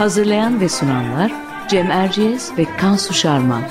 Hazırlayan ve sunanlar Cem Erciyes ve Kansu Şarman.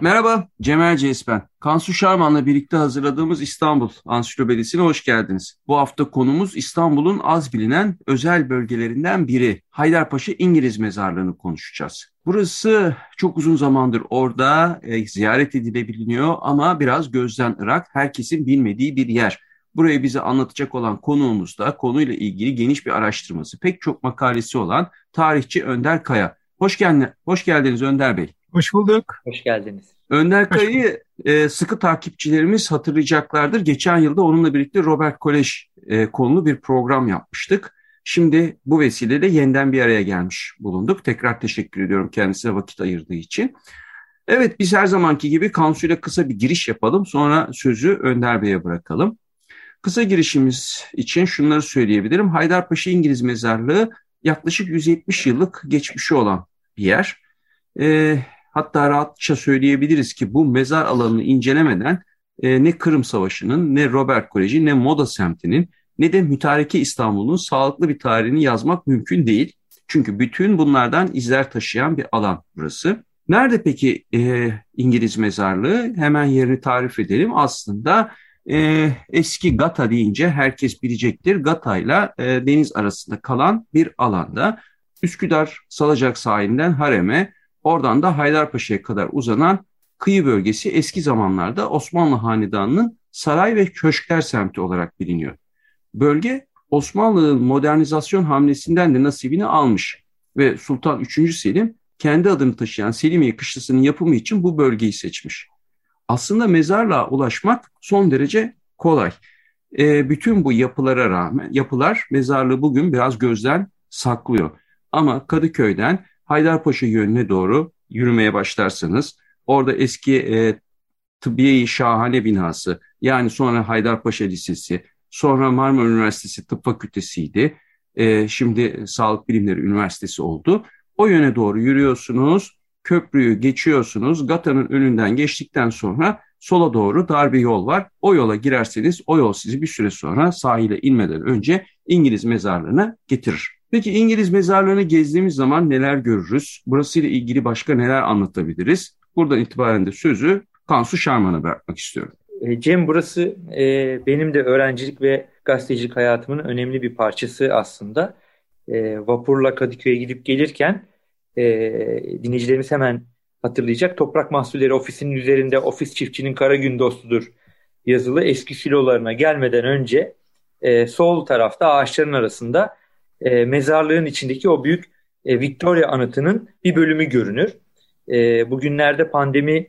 Merhaba, Cemal Ceys ben. Kansu Şarman'la birlikte hazırladığımız İstanbul Ansiklopedisi'ne hoş geldiniz. Bu hafta konumuz İstanbul'un az bilinen özel bölgelerinden biri. Haydarpaşa İngiliz Mezarlığı'nı konuşacağız. Burası çok uzun zamandır orada e, ziyaret edilebiliyor ama biraz gözden ırak, herkesin bilmediği bir yer. Burayı bize anlatacak olan konuğumuz da konuyla ilgili geniş bir araştırması, pek çok makalesi olan tarihçi Önder Kaya. Hoş, geldin, hoş geldiniz Önder Bey. Hoş bulduk. Hoş geldiniz. Önder Kaya'yı e, sıkı takipçilerimiz hatırlayacaklardır. Geçen yılda onunla birlikte Robert Kolej e, konulu bir program yapmıştık. Şimdi bu vesileyle yeniden bir araya gelmiş bulunduk. Tekrar teşekkür ediyorum kendisine vakit ayırdığı için. Evet biz her zamanki gibi Kansu'yla kısa bir giriş yapalım. Sonra sözü Önder Bey'e bırakalım. Kısa girişimiz için şunları söyleyebilirim. Haydarpaşa İngiliz Mezarlığı yaklaşık 170 yıllık geçmişi olan bir yer. Ee, Hatta rahatça söyleyebiliriz ki bu mezar alanını incelemeden e, ne Kırım Savaşı'nın, ne Robert Koleji, ne Moda semtinin, ne de mütareke İstanbul'un sağlıklı bir tarihini yazmak mümkün değil. Çünkü bütün bunlardan izler taşıyan bir alan burası. Nerede peki e, İngiliz mezarlığı? Hemen yerini tarif edelim. Aslında e, eski Gata deyince herkes bilecektir. Gata ile deniz arasında kalan bir alanda. Üsküdar Salacak sahilinden Harem'e Oradan da Haydarpaşa'ya kadar uzanan kıyı bölgesi eski zamanlarda Osmanlı Hanedanı'nın saray ve köşkler semti olarak biliniyor. Bölge Osmanlı'nın modernizasyon hamlesinden de nasibini almış ve Sultan 3. Selim kendi adını taşıyan Selimiye Kışlası'nın yapımı için bu bölgeyi seçmiş. Aslında mezarlığa ulaşmak son derece kolay. E, bütün bu yapılara rağmen yapılar mezarlığı bugün biraz gözden saklıyor. Ama Kadıköy'den Haydarpaşa yönüne doğru yürümeye başlarsanız orada eski e, Tıbbiye-i Şahane binası yani sonra Haydarpaşa Lisesi sonra Marmara Üniversitesi Tıp Fakültesiydi. E, şimdi Sağlık Bilimleri Üniversitesi oldu. O yöne doğru yürüyorsunuz, köprüyü geçiyorsunuz. Gata'nın önünden geçtikten sonra sola doğru dar bir yol var. O yola girerseniz o yol sizi bir süre sonra sahile inmeden önce İngiliz mezarlığına getirir. Peki İngiliz mezarlarını gezdiğimiz zaman neler görürüz? Burasıyla ilgili başka neler anlatabiliriz? Buradan itibaren de sözü Kansu Şarman'a bırakmak istiyorum. E, Cem burası e, benim de öğrencilik ve gazetecilik hayatımın önemli bir parçası aslında. E, vapurla Kadıköy'e gidip gelirken e, dinleyicilerimiz hemen hatırlayacak. Toprak Mahsulleri Ofisi'nin üzerinde ofis çiftçinin kara gün dostudur yazılı eski silolarına gelmeden önce e, sol tarafta ağaçların arasında e, mezarlığın içindeki o büyük e, Victoria anıtının bir bölümü görünür. E, bugünlerde pandemi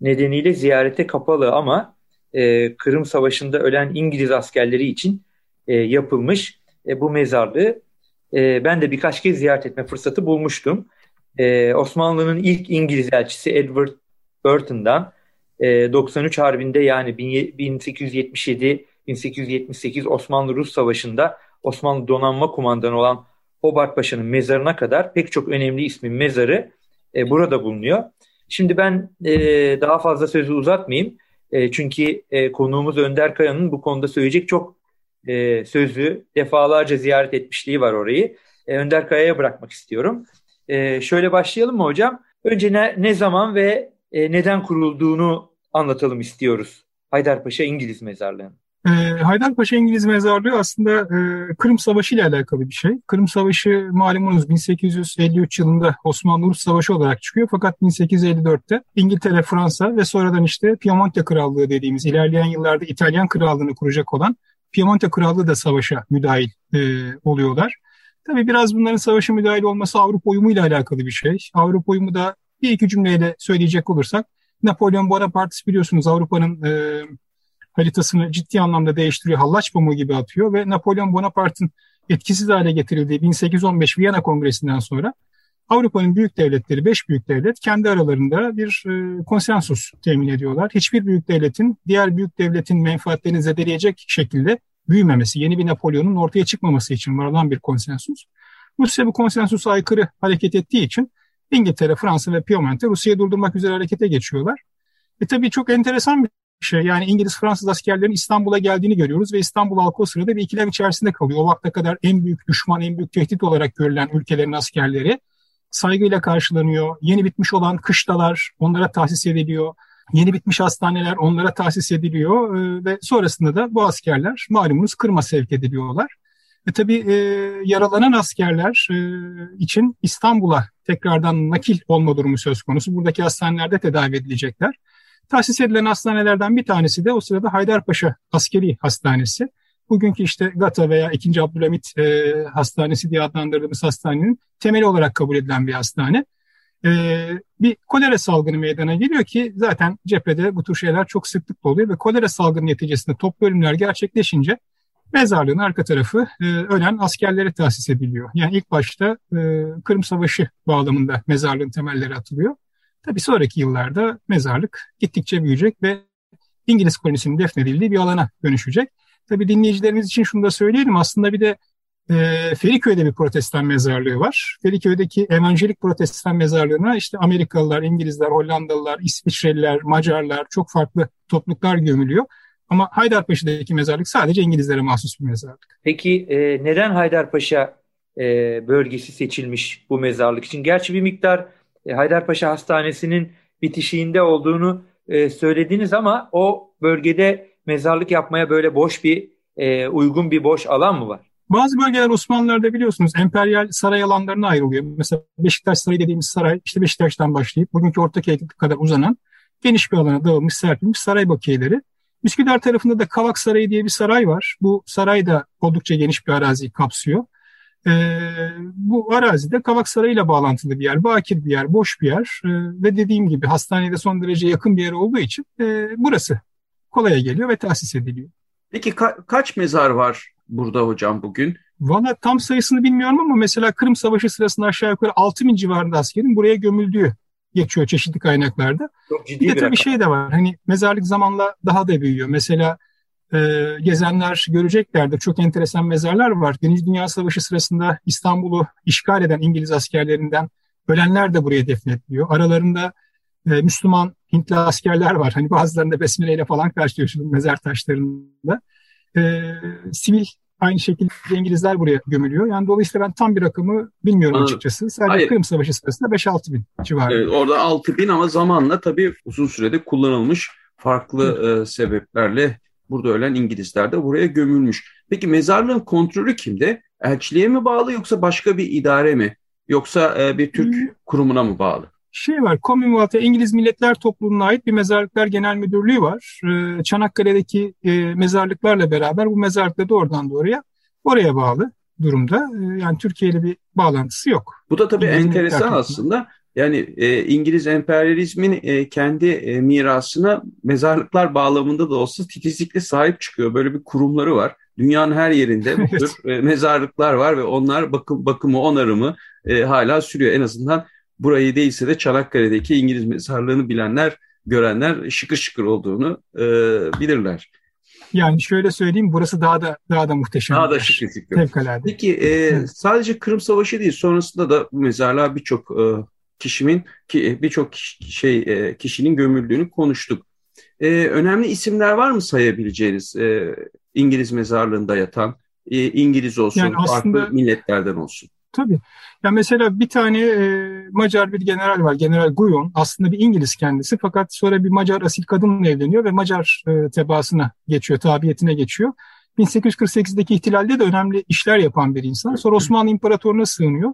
nedeniyle ziyarete kapalı ama e, Kırım Savaşı'nda ölen İngiliz askerleri için e, yapılmış e, bu mezarlığı e, ben de birkaç kez ziyaret etme fırsatı bulmuştum. E, Osmanlı'nın ilk İngiliz elçisi Edward Burton'dan e, 93 Harbi'nde yani 1877-1878 Osmanlı-Rus Savaşı'nda Osmanlı donanma kumandanı olan Hobart Paşa'nın mezarına kadar pek çok önemli ismin mezarı e, burada bulunuyor. Şimdi ben e, daha fazla sözü uzatmayayım. E, çünkü e, konuğumuz Önder Kaya'nın bu konuda söyleyecek çok e, sözü defalarca ziyaret etmişliği var orayı. E, Önder Kaya'ya bırakmak istiyorum. E, şöyle başlayalım mı hocam? Önce ne, ne zaman ve e, neden kurulduğunu anlatalım istiyoruz. Haydarpaşa İngiliz Mezarlığı'nın. E, Haydarpaşa İngiliz Mezarlığı aslında e, Kırım Savaşı ile alakalı bir şey. Kırım Savaşı malumunuz 1853 yılında Osmanlı-Rus Savaşı olarak çıkıyor. Fakat 1854'te İngiltere, Fransa ve sonradan işte Piemonte Krallığı dediğimiz ilerleyen yıllarda İtalyan Krallığını kuracak olan Piemonte Krallığı da savaşa müdahil e, oluyorlar. Tabii biraz bunların savaşa müdahil olması Avrupa uyumu ile alakalı bir şey. Avrupa uyumu da bir iki cümleyle söyleyecek olursak Napolyon Bonaparte biliyorsunuz Avrupa'nın e, haritasını ciddi anlamda değiştiriyor. Hallaç pamuğu gibi atıyor ve Napolyon Bonaparte'ın etkisiz hale getirildiği 1815 Viyana Kongresi'nden sonra Avrupa'nın büyük devletleri, beş büyük devlet kendi aralarında bir e, konsensus temin ediyorlar. Hiçbir büyük devletin diğer büyük devletin menfaatlerini zedeleyecek şekilde büyümemesi, yeni bir Napolyon'un ortaya çıkmaması için varılan bir konsensus. Rusya bu konsensusa aykırı hareket ettiği için İngiltere, Fransa ve Piemonte Rusya'yı durdurmak üzere harekete geçiyorlar. E tabii çok enteresan bir şey. Yani İngiliz-Fransız askerlerin İstanbul'a geldiğini görüyoruz ve İstanbul halkı o sırada bir ikilem içerisinde kalıyor. O vakte kadar en büyük düşman, en büyük tehdit olarak görülen ülkelerin askerleri saygıyla karşılanıyor. Yeni bitmiş olan kışlalar onlara tahsis ediliyor. Yeni bitmiş hastaneler onlara tahsis ediliyor e, ve sonrasında da bu askerler malumunuz Kırım'a sevk ediliyorlar. E tabii e, yaralanan askerler e, için İstanbul'a tekrardan nakil olma durumu söz konusu. Buradaki hastanelerde tedavi edilecekler. Tahsis edilen hastanelerden bir tanesi de o sırada Haydarpaşa Askeri Hastanesi. Bugünkü işte GATA veya 2. Abdülhamit e, Hastanesi diye adlandırdığımız hastanenin temeli olarak kabul edilen bir hastane. E, bir kolera salgını meydana geliyor ki zaten cephede bu tür şeyler çok sıklıkla oluyor ve kolera salgını neticesinde toplu ölümler gerçekleşince mezarlığın arka tarafı e, ölen askerlere tahsis ediliyor. Yani ilk başta e, Kırım Savaşı bağlamında mezarlığın temelleri atılıyor. Tabii sonraki yıllarda mezarlık gittikçe büyüyecek ve İngiliz kolonisinin defnedildiği bir alana dönüşecek. Tabii dinleyicilerimiz için şunu da söyleyelim. Aslında bir de e, Feriköy'de bir protestan mezarlığı var. Feriköy'deki evangelik protestan mezarlığına işte Amerikalılar, İngilizler, Hollandalılar, İsviçreliler, Macarlar çok farklı topluluklar gömülüyor. Ama Haydarpaşa'daki mezarlık sadece İngilizlere mahsus bir mezarlık. Peki e, neden Haydarpaşa e, bölgesi seçilmiş bu mezarlık için? Gerçi bir miktar e, Haydarpaşa Hastanesi'nin bitişiğinde olduğunu e, söylediniz ama o bölgede mezarlık yapmaya böyle boş bir e, uygun bir boş alan mı var? Bazı bölgeler Osmanlılar'da biliyorsunuz emperyal saray alanlarına ayrılıyor. Mesela Beşiktaş Sarayı dediğimiz saray işte Beşiktaş'tan başlayıp bugünkü Ortaköy kadar uzanan geniş bir alana dağılmış serpilmiş saray bakiyeleri. Üsküdar tarafında da Kavak Sarayı diye bir saray var. Bu saray da oldukça geniş bir araziyi kapsıyor. Ee, bu arazide Kavak Sarayı ile bağlantılı bir yer, bakir bir yer, boş bir yer ee, ve dediğim gibi hastanede son derece yakın bir yer olduğu için e, burası kolaya geliyor ve tahsis ediliyor. Peki ka- kaç mezar var burada hocam bugün? Valla tam sayısını bilmiyorum ama mesela Kırım Savaşı sırasında aşağı yukarı 6 bin civarında askerin buraya gömüldüğü geçiyor çeşitli kaynaklarda. Çok ciddi bir de tabii şey de var. Hani mezarlık zamanla daha da büyüyor. Mesela e, gezenler göreceklerdir. Çok enteresan mezarlar var. Birinci Dünya Savaşı sırasında İstanbul'u işgal eden İngiliz askerlerinden ölenler de buraya defnediliyor. Aralarında e, Müslüman Hintli askerler var. Hani bazılarında besmeleyle falan karşılıyorsunuz mezar taşlarında. E, sivil aynı şekilde İngilizler buraya gömülüyor. Yani dolayısıyla ben tam bir rakamı bilmiyorum Anladım. açıkçası. Sadece Hayır. Kırım Savaşı sırasında 5-6 bin civarında. Evet, orada 6 bin ama zamanla tabii uzun sürede kullanılmış farklı e, sebeplerle burada ölen İngilizler de buraya gömülmüş. Peki mezarlığın kontrolü kimde? Elçiliğe mi bağlı yoksa başka bir idare mi? Yoksa e, bir Türk hmm. kurumuna mı bağlı? şey var, Commonwealth'a İngiliz Milletler Topluluğu'na ait bir mezarlıklar genel müdürlüğü var. Ee, Çanakkale'deki e, mezarlıklarla beraber bu mezarlıkta da oradan doğruya oraya bağlı durumda. Ee, yani Türkiye ile bir bağlantısı yok. Bu da tabii İngiliz enteresan aslında. Yani e, İngiliz emperyalizmin e, kendi e, mirasına mezarlıklar bağlamında da olsa titizlikle sahip çıkıyor. Böyle bir kurumları var. Dünyanın her yerinde bu tür e, mezarlıklar var ve onlar bakım bakımı, onarımı e, hala sürüyor. En azından burayı değilse de Çanakkale'deki İngiliz mezarlığını bilenler, görenler şıkır şıkır olduğunu e, bilirler. Yani şöyle söyleyeyim burası daha da daha da muhteşem. Daha da. Fevkalade. Peki e, evet. sadece Kırım Savaşı değil sonrasında da bu mezarlığa birçok e, kişinin ki birçok şey e, kişinin gömüldüğünü konuştuk. E, önemli isimler var mı sayabileceğiniz e, İngiliz mezarlığında yatan? E, İngiliz olsun, yani aslında, farklı milletlerden olsun. Tabii. Ya mesela bir tane e, Macar bir general var. General Guyon. Aslında bir İngiliz kendisi fakat sonra bir Macar asil kadınla evleniyor ve Macar e, tebaasına geçiyor, tabiyetine geçiyor. 1848'deki ihtilalde de önemli işler yapan bir insan. Sonra Osmanlı İmparatorluğu'na sığınıyor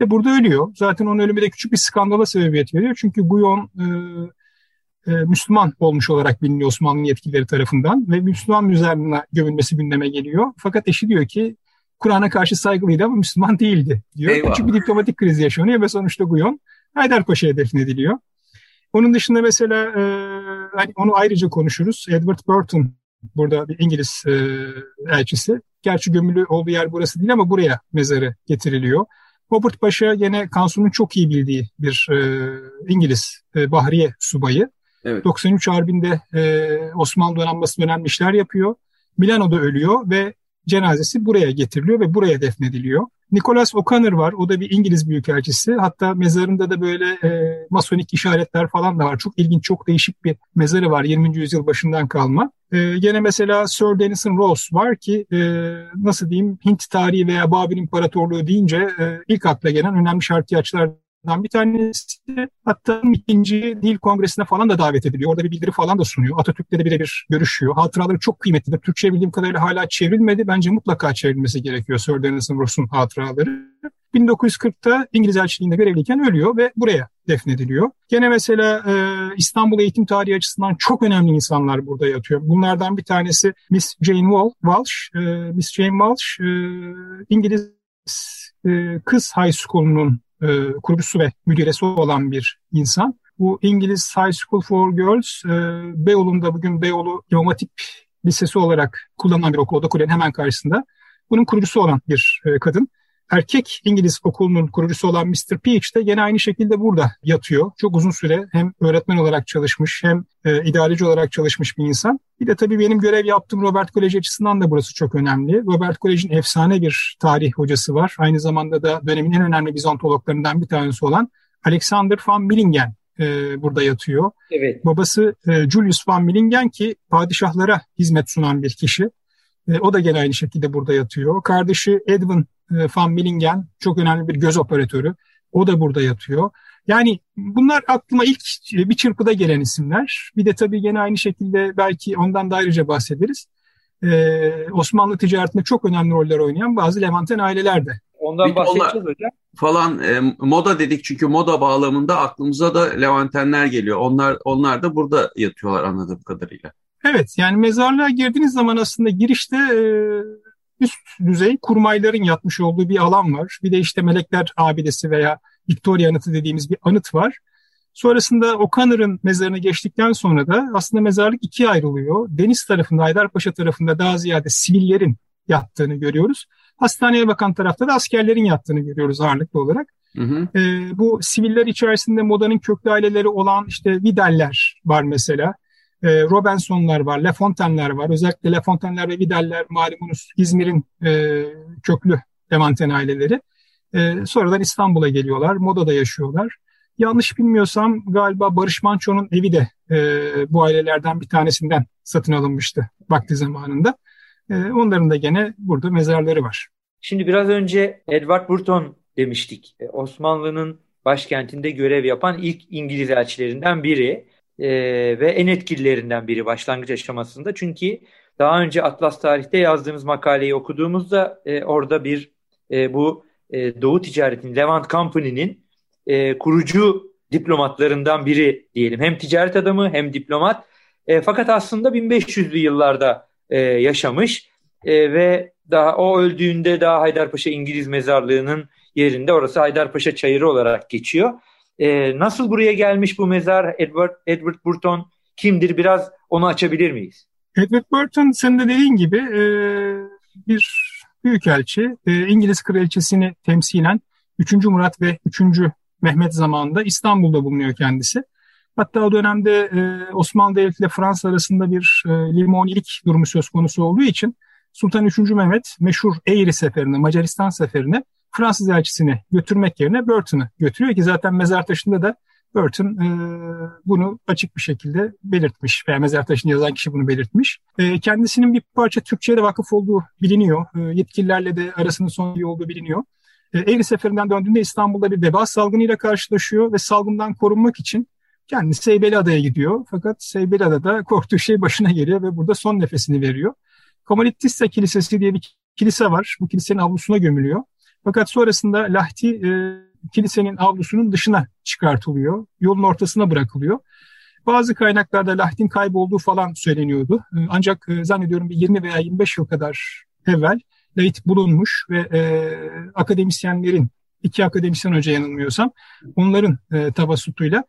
ve burada ölüyor. Zaten onun ölümü de küçük bir skandala sebebiyet veriyor. Çünkü Guyon e, e, Müslüman olmuş olarak biliniyor Osmanlı yetkilileri tarafından ve Müslüman mezarlığına gömülmesi gündeme geliyor. Fakat eşi diyor ki Kur'an'a karşı saygılıydı ama Müslüman değildi diyor. Eyvallah. Küçük bir diplomatik kriz yaşanıyor ve sonuçta Guyon Haydarpaşa'ya defnediliyor. Onun dışında mesela e, hani onu ayrıca konuşuruz. Edward Burton burada bir İngiliz e, elçisi. Gerçi gömülü olduğu yer burası değil ama buraya mezarı getiriliyor. Robert Paşa yine Kansu'nun çok iyi bildiği bir e, İngiliz e, Bahriye subayı. Evet. 93 Harbi'nde e, Osmanlı donanması önemli işler yapıyor. Milano'da ölüyor ve cenazesi buraya getiriliyor ve buraya defnediliyor. Nicholas O'Connor var. O da bir İngiliz büyükelçisi. Hatta mezarında da böyle e, masonik işaretler falan da var. Çok ilginç, çok değişik bir mezarı var 20. yüzyıl başından kalma. E, gene mesela Sir Denison Ross var ki e, nasıl diyeyim Hint tarihi veya Babil İmparatorluğu deyince e, ilk akla gelen önemli şarkiyatçılar bir tanesi hatta ikinci dil kongresine falan da davet ediliyor. Orada bir bildiri falan da sunuyor. Atatürk'le de birebir görüşüyor. Hatıraları çok kıymetli. Türkçe bildiğim kadarıyla hala çevrilmedi. Bence mutlaka çevrilmesi gerekiyor Sir Denison Ross'un hatıraları. 1940'ta İngiliz elçiliğinde görevliyken ölüyor ve buraya defnediliyor. Gene mesela e, İstanbul eğitim tarihi açısından çok önemli insanlar burada yatıyor. Bunlardan bir tanesi Miss Jane Walsh. E, Miss Jane Walsh e, İngiliz e, kız high school'unun e, kurucusu ve müdiresi olan bir insan. Bu İngiliz High School for Girls e, Beyoğlu'nda bugün Beyoğlu İmam Lisesi olarak kullanılan bir okul. O kulenin hemen karşısında. Bunun kurucusu olan bir e, kadın erkek İngiliz okulunun kurucusu olan Mr. Peach de yine aynı şekilde burada yatıyor. Çok uzun süre hem öğretmen olarak çalışmış hem e, idareci olarak çalışmış bir insan. Bir de tabii benim görev yaptığım Robert College açısından da burası çok önemli. Robert College'in efsane bir tarih hocası var. Aynı zamanda da dönemin en önemli bizontologlarından bir tanesi olan Alexander van Millingen e, burada yatıyor. Evet. Babası e, Julius van Millingen ki padişahlara hizmet sunan bir kişi. E, o da gene aynı şekilde burada yatıyor. Kardeşi Edwin e, Van Millingen çok önemli bir göz operatörü. O da burada yatıyor. Yani bunlar aklıma ilk bir çırpıda gelen isimler. Bir de tabii gene aynı şekilde belki ondan da ayrıca bahsederiz. Ee, Osmanlı ticaretinde çok önemli roller oynayan bazı Levanten aileler de. Ondan bahsedeceğiz hocam. Falan e, moda dedik çünkü moda bağlamında aklımıza da Levantenler geliyor. Onlar onlar da burada yatıyorlar anladığım kadarıyla. Evet yani mezarlığa girdiğiniz zaman aslında girişte e, üst düzey kurmayların yatmış olduğu bir alan var. Bir de işte Melekler Abidesi veya Victoria Anıtı dediğimiz bir anıt var. Sonrasında O'Connor'ın mezarını geçtikten sonra da aslında mezarlık ikiye ayrılıyor. Deniz tarafında, Haydarpaşa tarafında daha ziyade sivillerin yattığını görüyoruz. Hastaneye bakan tarafta da askerlerin yattığını görüyoruz ağırlıklı olarak. Hı hı. E, bu siviller içerisinde modanın köklü aileleri olan işte Vidal'ler var mesela e, Robinson'lar var, Le Fontaine'ler var. Özellikle Le Fontaine'ler ve Vidal'ler malumunuz İzmir'in e, köklü Levanten aileleri. E, sonradan İstanbul'a geliyorlar, Moda'da yaşıyorlar. Yanlış bilmiyorsam galiba Barış Manço'nun evi de e, bu ailelerden bir tanesinden satın alınmıştı vakti zamanında. E, onların da gene burada mezarları var. Şimdi biraz önce Edward Burton demiştik. E, Osmanlı'nın başkentinde görev yapan ilk İngiliz elçilerinden biri e, ve en etkililerinden biri başlangıç aşamasında. Çünkü daha önce Atlas Tarih'te yazdığımız makaleyi okuduğumuzda e, orada bir e, bu e, Doğu Ticaret'in, Levant Company'nin e, kurucu diplomatlarından biri diyelim. Hem ticaret adamı hem diplomat. E, fakat aslında 1500'lü yıllarda e, yaşamış e, ve daha o öldüğünde daha Haydarpaşa İngiliz mezarlığının yerinde orası Haydarpaşa Çayırı olarak geçiyor. E, nasıl buraya gelmiş bu mezar? Edward, Edward Burton kimdir? Biraz onu açabilir miyiz? Edward Burton senin de dediğin gibi e, bir büyükelçi. E, İngiliz kraliçesini temsilen 3. Murat ve 3. Mehmet zamanında İstanbul'da bulunuyor kendisi. Hatta o dönemde e, Osmanlı Devleti ile Fransa arasında bir e, limonilik durumu söz konusu olduğu için Sultan 3. Mehmet meşhur Eğri seferine, Macaristan seferine Fransız elçisini götürmek yerine Burton'ı götürüyor ki zaten mezar taşında da Burton e, bunu açık bir şekilde belirtmiş veya mezar taşını yazan kişi bunu belirtmiş. E, kendisinin bir parça Türkçe'ye de vakıf olduğu biliniyor. E, yetkililerle de arasının son iyi olduğu biliniyor. E, Eğri seferinden döndüğünde İstanbul'da bir veba salgınıyla karşılaşıyor ve salgından korunmak için kendisi Seybeliada'ya gidiyor. Fakat Seybeliada'da korktuğu şey başına geliyor ve burada son nefesini veriyor. Komalittissa Kilisesi diye bir kilise var. Bu kilisenin avlusuna gömülüyor. Fakat sonrasında Lahti e, kilisenin avlusunun dışına çıkartılıyor. Yolun ortasına bırakılıyor. Bazı kaynaklarda Lahtin kaybolduğu falan söyleniyordu. E, ancak e, zannediyorum bir 20 veya 25 yıl kadar evvel Lahit bulunmuş ve e, akademisyenlerin, iki akademisyen hoca yanılmıyorsam, onların e, tabasutuyla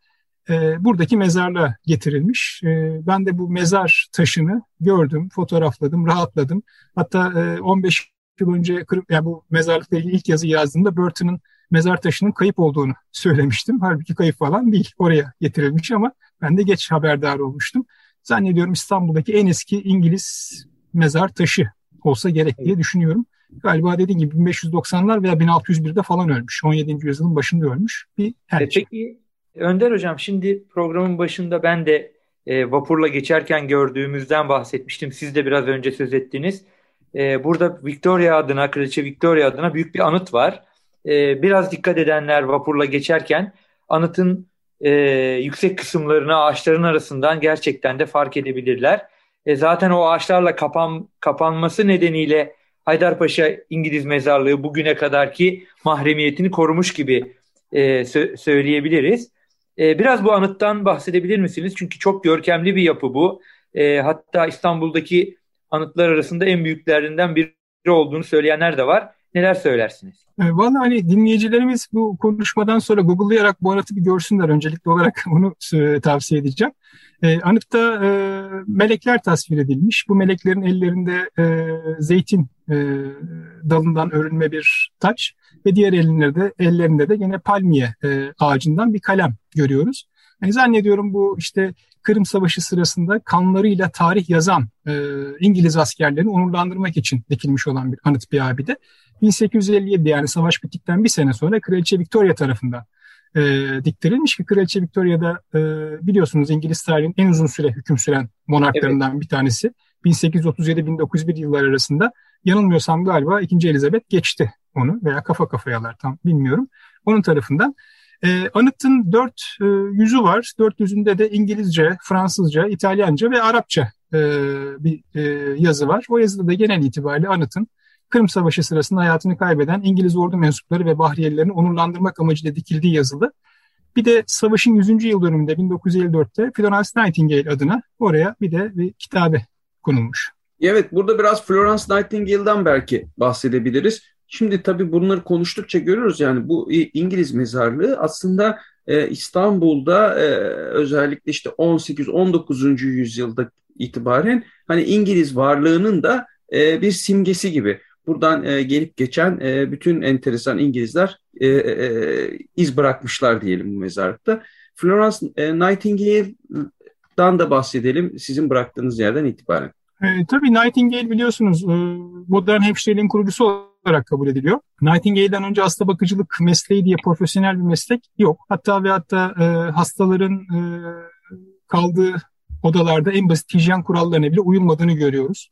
e, buradaki mezarlığa getirilmiş. E, ben de bu mezar taşını gördüm, fotoğrafladım, rahatladım. Hatta e, 15 yıl önce yani bu mezarlıkla ilgili ilk yazı yazdığımda Burton'ın mezar taşının kayıp olduğunu söylemiştim. Halbuki kayıp falan değil. Oraya getirilmiş ama ben de geç haberdar olmuştum. Zannediyorum İstanbul'daki en eski İngiliz mezar taşı olsa gerek diye düşünüyorum. Galiba dediğim gibi 1590'lar veya 1601'de falan ölmüş. 17. yüzyılın başında ölmüş bir elçi. Peki Önder Hocam şimdi programın başında ben de e, vapurla geçerken gördüğümüzden bahsetmiştim. Siz de biraz önce söz ettiniz. E, burada Victoria adına, Kraliçe Victoria adına büyük bir anıt var. E, biraz dikkat edenler vapurla geçerken anıtın e, yüksek kısımlarını ağaçların arasından gerçekten de fark edebilirler. E, zaten o ağaçlarla kapan, kapanması nedeniyle Haydarpaşa İngiliz mezarlığı bugüne kadarki mahremiyetini korumuş gibi e, sö- söyleyebiliriz. E, biraz bu anıttan bahsedebilir misiniz? Çünkü çok görkemli bir yapı bu. E, hatta İstanbul'daki anıtlar arasında en büyüklerinden biri olduğunu söyleyenler de var. Neler söylersiniz? E, Valla hani dinleyicilerimiz bu konuşmadan sonra Google'layarak bu anıtı bir görsünler. Öncelikli olarak bunu e, tavsiye edeceğim. E, anıtta e, melekler tasvir edilmiş. Bu meleklerin ellerinde e, zeytin e, dalından örülme bir taç ve diğer ellerinde, ellerinde de yine palmiye e, ağacından bir kalem görüyoruz. Yani zannediyorum bu işte Kırım Savaşı sırasında kanlarıyla tarih yazan e, İngiliz askerlerini onurlandırmak için dikilmiş olan bir anıt bir abide. 1857 yani savaş bittikten bir sene sonra Kraliçe Victoria tarafından e, diktirilmiş ki Kraliçe Victoria da e, biliyorsunuz İngiliz tarihinin en uzun süre hüküm süren monarklarından evet. bir tanesi. 1837-1901 yıllar arasında yanılmıyorsam galiba 2. Elizabeth geçti onu veya kafa kafayalar tam bilmiyorum. Onun tarafından. E, anıtın dört e, yüzü var. Dört yüzünde de İngilizce, Fransızca, İtalyanca ve Arapça e, bir e, yazı var. O yazıda da genel itibariyle anıtın Kırım Savaşı sırasında hayatını kaybeden İngiliz ordu mensupları ve Bahriyelilerini onurlandırmak amacıyla dikildiği yazılı. Bir de savaşın 100. yıl dönümünde 1954'te Florence Nightingale adına oraya bir de bir kitabe konulmuş. Evet burada biraz Florence Nightingale'dan belki bahsedebiliriz. Şimdi tabii bunları konuştukça görüyoruz yani bu İngiliz mezarlığı aslında e, İstanbul'da e, özellikle işte 18-19. yüzyılda itibaren hani İngiliz varlığının da e, bir simgesi gibi. Buradan e, gelip geçen e, bütün enteresan İngilizler e, e, iz bırakmışlar diyelim bu mezarlıkta. Florence e, Nightingale'dan da bahsedelim sizin bıraktığınız yerden itibaren. E, tabii Nightingale biliyorsunuz e, modern hemşireliğin kurucusu olarak kabul ediliyor. Nightingale'den önce hasta bakıcılık mesleği diye profesyonel bir meslek yok. Hatta ve hatta e, hastaların e, kaldığı odalarda en basit hijyen kurallarına bile uyulmadığını görüyoruz.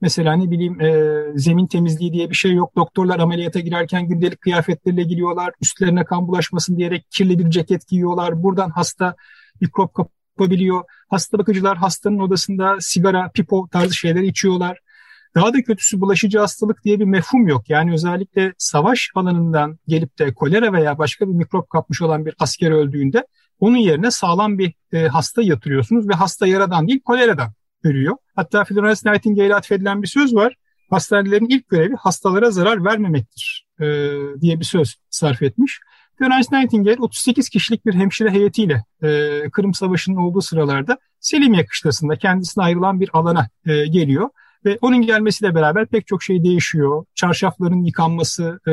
Mesela ne bileyim e, zemin temizliği diye bir şey yok. Doktorlar ameliyata girerken gündelik kıyafetleriyle giriyorlar. Üstlerine kan bulaşmasın diyerek kirli bir ceket giyiyorlar. Buradan hasta mikrop kapabiliyor. Hasta bakıcılar hastanın odasında sigara, pipo tarzı şeyler içiyorlar. Daha da kötüsü bulaşıcı hastalık diye bir mefhum yok. Yani özellikle savaş alanından gelip de kolera veya başka bir mikrop kapmış olan bir asker öldüğünde onun yerine sağlam bir e, hasta yatırıyorsunuz ve hasta yaradan değil koleradan ölüyor. Hatta Florence Nightingale'e atfedilen bir söz var. Hastanelerin ilk görevi hastalara zarar vermemektir e, diye bir söz sarf etmiş. Florence Nightingale 38 kişilik bir hemşire heyetiyle e, Kırım Savaşı'nın olduğu sıralarda Selimiye kışlasında kendisine ayrılan bir alana e, geliyor. Ve onun gelmesiyle beraber pek çok şey değişiyor. Çarşafların yıkanması e,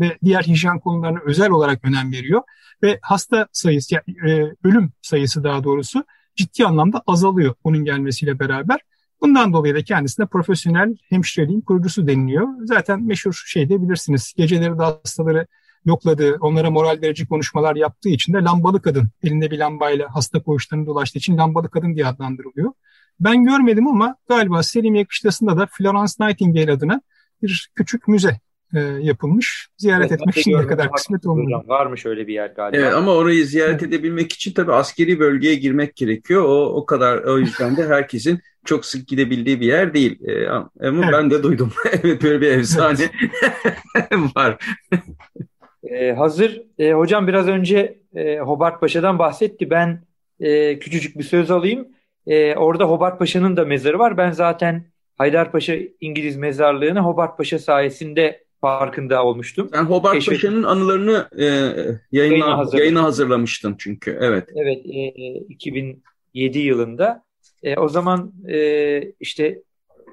ve diğer hijyen konularına özel olarak önem veriyor. Ve hasta sayısı, yani, e, ölüm sayısı daha doğrusu ciddi anlamda azalıyor onun gelmesiyle beraber. Bundan dolayı da kendisine profesyonel hemşireliğin kurucusu deniliyor. Zaten meşhur şey de bilirsiniz. Geceleri de hastaları yokladığı, onlara moral verici konuşmalar yaptığı için de lambalı kadın, elinde bir lambayla hasta koğuşlarını dolaştığı için lambalı kadın diye adlandırılıyor. Ben görmedim ama galiba Selimiye Kışlası'nda da Florence Nightingale adına bir küçük müze e, yapılmış. Ziyaret evet, etmek şimdiye kadar kısmet olmadı. Varmış öyle bir yer galiba. Evet, ama orayı ziyaret evet. edebilmek için tabii askeri bölgeye girmek gerekiyor. O o kadar o yüzden de herkesin çok sık gidebildiği bir yer değil. Ee, ama evet. ben de duydum. evet böyle bir efsane var. Ee, hazır e, hocam biraz önce e, Hobart Paşa'dan bahsetti. Ben e, küçücük bir söz alayım. E, orada Hobart Paşa'nın da mezarı var. Ben zaten Haydarpaşa İngiliz mezarlığını Hobart Paşa sayesinde farkında olmuştum. Sen Hobart Keşfet... Paşa'nın anılarını e, yayına, yayına, yayına hazırlamıştın çünkü. Evet. Evet. E, 2007 yılında. E, o zaman e, işte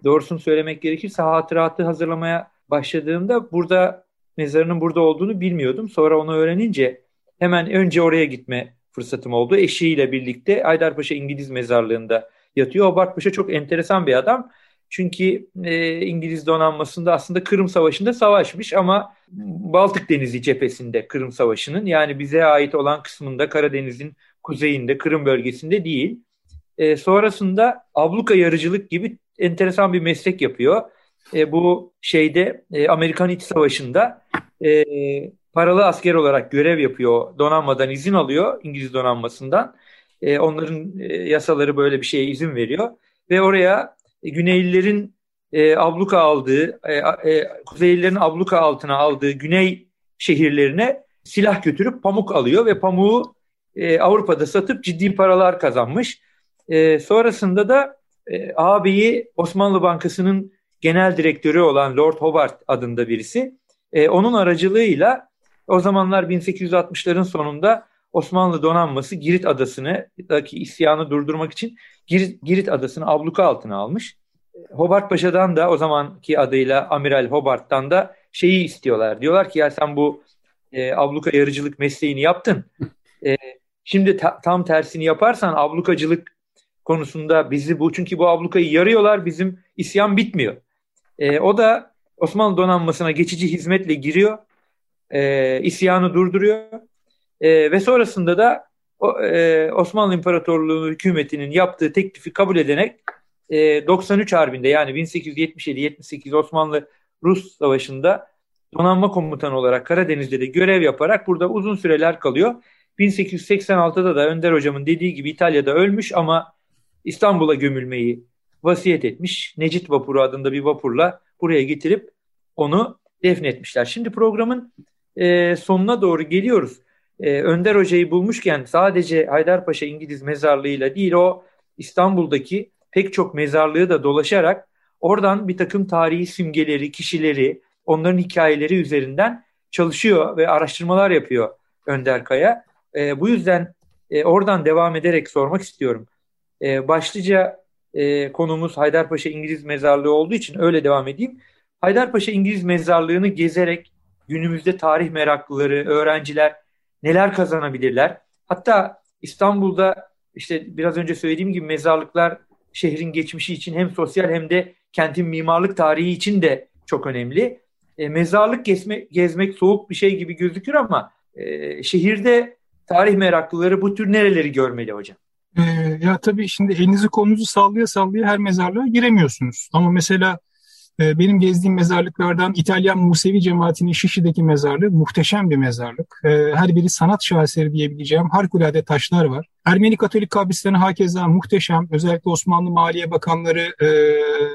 doğrusunu söylemek gerekirse hatıratı hazırlamaya başladığımda burada mezarının burada olduğunu bilmiyordum. Sonra onu öğrenince hemen önce oraya gitme fırsatım oldu. Eşiyle birlikte Aydarpaşa İngiliz mezarlığında yatıyor. Hobart Paşa çok enteresan bir adam. Çünkü e, İngiliz donanmasında aslında Kırım Savaşı'nda savaşmış ama Baltık Denizi cephesinde Kırım Savaşı'nın yani bize ait olan kısmında Karadeniz'in kuzeyinde Kırım bölgesinde değil. E, sonrasında abluka yarıcılık gibi enteresan bir meslek yapıyor. E, bu şeyde e, Amerikan İç Savaşı'nda e, paralı asker olarak görev yapıyor. Donanmadan izin alıyor İngiliz donanmasından. E, onların e, yasaları böyle bir şeye izin veriyor. Ve oraya Güneylilerin e, abluka aldığı, e, e, Kuzeylilerin abluka altına aldığı Güney şehirlerine silah götürüp pamuk alıyor ve pamuğu e, Avrupa'da satıp ciddi paralar kazanmış. E, sonrasında da e, ağabeyi Osmanlı Bankası'nın genel direktörü olan Lord Hobart adında birisi. E, onun aracılığıyla o zamanlar 1860'ların sonunda Osmanlı donanması Girit Adası'ndaki isyanı durdurmak için Girit, Girit Adası'nı abluka altına almış. Hobart Paşa'dan da o zamanki adıyla Amiral Hobart'tan da şeyi istiyorlar. Diyorlar ki ya sen bu e, abluka yarıcılık mesleğini yaptın. E, şimdi ta, tam tersini yaparsan ablukacılık konusunda bizi bu çünkü bu ablukayı yarıyorlar bizim isyan bitmiyor. E, o da Osmanlı donanmasına geçici hizmetle giriyor. E, isyanı durduruyor. E, ve sonrasında da o, e, Osmanlı İmparatorluğu hükümetinin yaptığı teklifi kabul ederek e, 93 Harbi'nde yani 1877-78 Osmanlı Rus Savaşı'nda donanma komutanı olarak Karadeniz'de de görev yaparak burada uzun süreler kalıyor. 1886'da da Önder hocamın dediği gibi İtalya'da ölmüş ama İstanbul'a gömülmeyi vasiyet etmiş. Necit Vapuru adında bir vapurla buraya getirip onu defnetmişler. Şimdi programın e, sonuna doğru geliyoruz. E, Önder Hoca'yı bulmuşken sadece Haydarpaşa İngiliz mezarlığıyla değil o İstanbul'daki pek çok mezarlığı da dolaşarak oradan bir takım tarihi simgeleri, kişileri, onların hikayeleri üzerinden çalışıyor ve araştırmalar yapıyor Önder Kaya. E, bu yüzden e, oradan devam ederek sormak istiyorum. E, başlıca e, konumuz Haydarpaşa İngiliz Mezarlığı olduğu için öyle devam edeyim. Haydarpaşa İngiliz Mezarlığı'nı gezerek günümüzde tarih meraklıları, öğrenciler neler kazanabilirler? Hatta İstanbul'da işte biraz önce söylediğim gibi mezarlıklar şehrin geçmişi için hem sosyal hem de kentin mimarlık tarihi için de çok önemli. E, mezarlık gezme, gezmek soğuk bir şey gibi gözükür ama e, şehirde tarih meraklıları bu tür nereleri görmeli hocam? Ee, ya tabii şimdi elinizi kolunuzu sallaya sallaya her mezarlığa giremiyorsunuz. Ama mesela e, benim gezdiğim mezarlıklardan İtalyan Musevi cemaatinin Şişli'deki mezarlığı muhteşem bir mezarlık. E, her biri sanat şaheseri diyebileceğim harikulade taşlar var. Ermeni Katolik kabristanı hakeza muhteşem. Özellikle Osmanlı Maliye Bakanları e,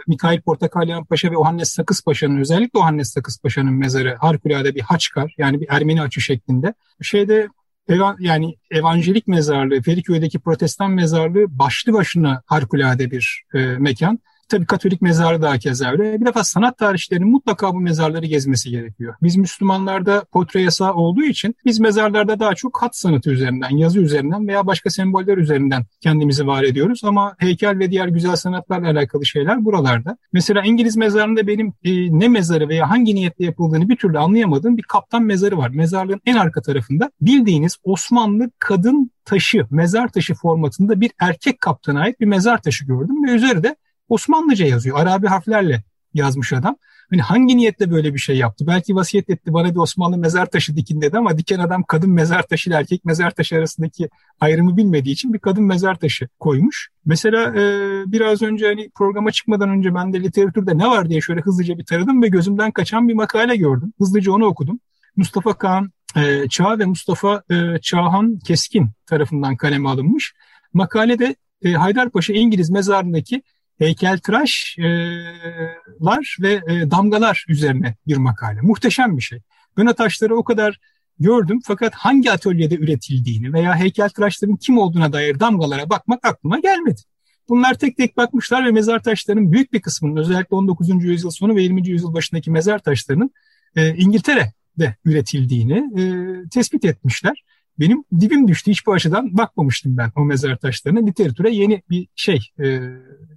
Mikhail Portakalyan Paşa ve Ohannes Sakız Paşa'nın özellikle Ohannes Sakız Paşa'nın mezarı harikulade bir haçkar yani bir Ermeni açı şeklinde. Şeyde Eva, yani evangelik mezarlığı, Feriköy'deki protestan mezarlığı başlı başına harikulade bir e, mekan. Tabii Katolik mezarı da keza öyle. Bir defa sanat tarihçilerinin mutlaka bu mezarları gezmesi gerekiyor. Biz Müslümanlarda portre yasağı olduğu için biz mezarlarda daha çok hat sanatı üzerinden, yazı üzerinden veya başka semboller üzerinden kendimizi var ediyoruz. Ama heykel ve diğer güzel sanatlarla alakalı şeyler buralarda. Mesela İngiliz mezarında benim e, ne mezarı veya hangi niyetle yapıldığını bir türlü anlayamadığım bir kaptan mezarı var. Mezarlığın en arka tarafında bildiğiniz Osmanlı kadın taşı, mezar taşı formatında bir erkek kaptana ait bir mezar taşı gördüm ve üzerinde Osmanlıca yazıyor. Arabi harflerle yazmış adam. Hani hangi niyetle böyle bir şey yaptı? Belki vasiyet etti bana bir Osmanlı mezar taşı dikin dedi ama diken adam kadın mezar taşı ile erkek mezar taşı arasındaki ayrımı bilmediği için bir kadın mezar taşı koymuş. Mesela e, biraz önce hani programa çıkmadan önce ben de literatürde ne var diye şöyle hızlıca bir taradım ve gözümden kaçan bir makale gördüm. Hızlıca onu okudum. Mustafa Kaan e, Çağ ve Mustafa e, Çağhan Keskin tarafından kaleme alınmış. Makalede e, Haydarpaşa İngiliz mezarındaki heykeltıraşlar ve e, damgalar üzerine bir makale. Muhteşem bir şey. Gönö taşları o kadar gördüm fakat hangi atölyede üretildiğini veya heykeltıraşların kim olduğuna dair damgalara bakmak aklıma gelmedi. Bunlar tek tek bakmışlar ve mezar taşlarının büyük bir kısmının özellikle 19. yüzyıl sonu ve 20. yüzyıl başındaki mezar taşlarının e, İngiltere'de üretildiğini e, tespit etmişler. Benim dibim düştü. Hiç bu açıdan bakmamıştım ben o mezar taşlarına. Literatüre yeni bir şey e,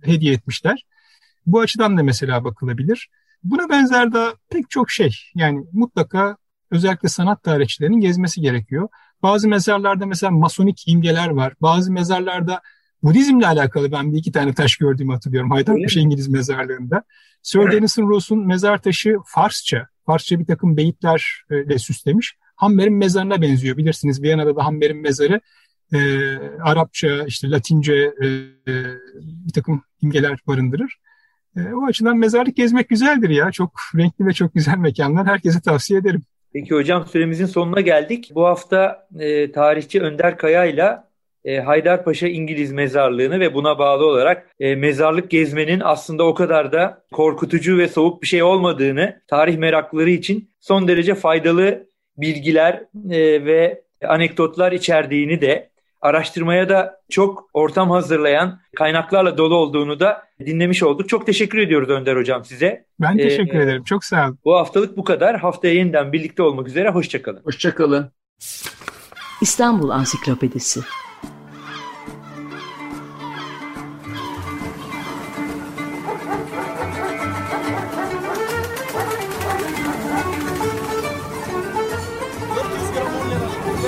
hediye etmişler. Bu açıdan da mesela bakılabilir. Buna benzer de pek çok şey. Yani mutlaka özellikle sanat tarihçilerinin gezmesi gerekiyor. Bazı mezarlarda mesela masonik imgeler var. Bazı mezarlarda Budizmle alakalı ben bir iki tane taş gördüğümü hatırlıyorum. Haydarpaşa İngiliz mezarlığında. Sir. Denison Ross'un mezar taşı Farsça. Farsça bir takım beyitlerle süslemiş. Hammer'in mezarına benziyor. Bilirsiniz Viyana'da da Hammer'in mezarı e, Arapça, işte Latince e, bir takım imgeler barındırır. E, o açıdan mezarlık gezmek güzeldir ya. Çok renkli ve çok güzel mekanlar. Herkese tavsiye ederim. Peki hocam süremizin sonuna geldik. Bu hafta e, tarihçi Önder Kaya ile e, Haydarpaşa İngiliz mezarlığını ve buna bağlı olarak e, mezarlık gezmenin aslında o kadar da korkutucu ve soğuk bir şey olmadığını tarih meraklıları için son derece faydalı bilgiler e, ve anekdotlar içerdiğini de araştırmaya da çok ortam hazırlayan kaynaklarla dolu olduğunu da dinlemiş olduk. Çok teşekkür ediyoruz Önder Hocam size. Ben teşekkür ee, ederim. Çok sağ olun. Bu haftalık bu kadar. Haftaya yeniden birlikte olmak üzere. Hoşçakalın. Hoşçakalın. İstanbul Ansiklopedisi